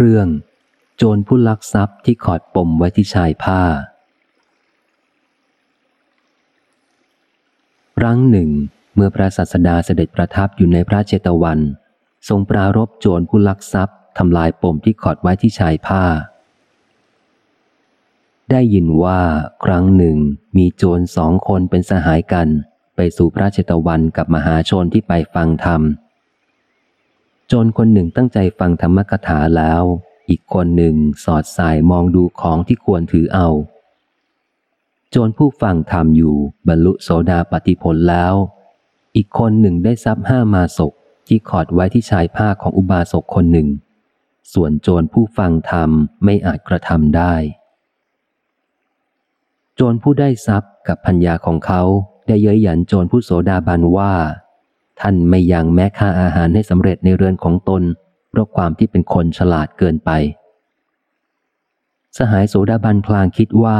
เรื่อง โจรผู้ลักทรัพย์ที่ขอดปมไว้ที่ชายผ้า ครั้งหนึ่ง เมื่อพระศาสดาเสด็จประทับอยู่ในพระเจตวัน ทรงปรารบโจรผู้ลักทรัพย์ทำลายปมที่ขอดไว้ที่ชายผ้า ได้ยินว่าครั้งหนึ่งมีโจรสองคนเป็นสหายกัน ไปสู่พระเจตวันกับมหาชนที่ไปฟังธรรม จรคนหนึ่งตั้งใจฟังธรรมกถาแล้ว อีกคนหนึ่งสอดสายมองดูของที่ควรถือเอา โจรผู้ฟังธรรมอยู่บรรลุโสดาปฏิผลแล้ว อีกคนหนึ่งได้ทรัพย์ห้ามาศกที่ขอดไว้ที่ชายผ้าของอุบาสกคนหนึ่ง ส่วนโจรผู้ฟังธรรมไม่อาจกระทำได้ โจรผู้ได้ทรัพย์กับพัญญาของเขาได้เย้ยหยันโจรผู้โสดาบันว่า ท่านไม่ยังแม้ค่าอาหารให้สำเร็จในเรือนของตน เพราะความที่เป็นคนฉลาดเกินไป สหายโสดาบันพลางคิดว่า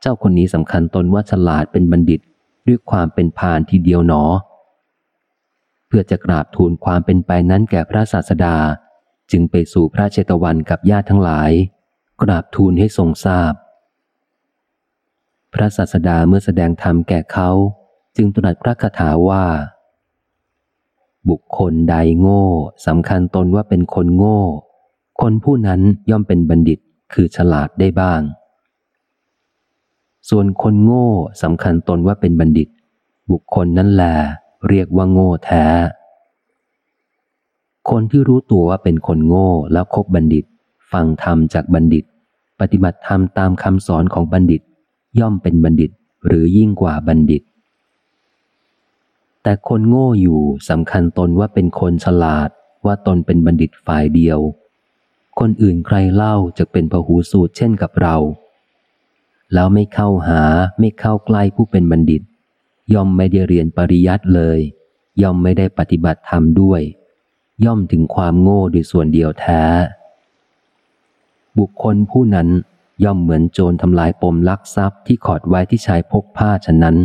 เจ้าคนนี้สำคัญตนว่าฉลาดเป็นบัณฑิต ด้วยความเป็นพานทีเดียวหนอ เพื่อจะกราบทูลความเป็นไปนั้นแก่พระศาสดา จึงไปสู่พระเชตวันกับญาติทั้งหลาย กราบทูลให้ทรงทราบ พระศาสดาเมื่อแสดงธรรมแก่เขา จึงตรัสพระคาถาว่า บุคคลใดโง่สำคัญตนว่าเป็นคนโง่ คนผู้นั้นย่อมเป็นบัณฑิตคือฉลาดได้บ้าง ส่วนคนโง่สำคัญตนว่าเป็นบัณฑิต บุคคลนั้นแหละเรียกว่าโง่แท้ คนที่รู้ตัวว่าเป็นคนโง่แล้วคบบัณฑิต ฟังธรรมจากบัณฑิต ปฏิบัติธรรมตามคำสอนของบัณฑิต ย่อมเป็นบัณฑิตหรือยิ่งกว่าบัณฑิต แต่คนโง่อยู่สำคัญตนว่าเป็นคนฉลาด ว่าตนเป็นบัณฑิตฝ่ายเดียว คนอื่นใครเล่าจะเป็นพหูสูตรเช่นกับเรา แล้วไม่เข้าหาไม่เข้าใกล้ผู้เป็นบัณฑิต ย่อมไม่ได้เรียนปริยัติเลย ย่อมไม่ได้ปฏิบัติธรรมด้วย ย่อมถึงความโง่โดยส่วนเดียวแท้ บุคคลผู้นั้นย่อมเหมือนโจรทำลายปมลักทรัพย์ที่ขอดไว้ที่ชายพกผ้าฉะนั้น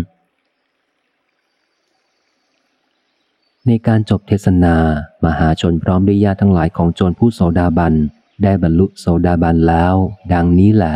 ในการจบเทศนา มหาชนพร้อมด้วยญาติทั้งหลายของโจรผู้โสดาบัน ได้บรรลุโสดาบันแล้ว ดังนี้แหละ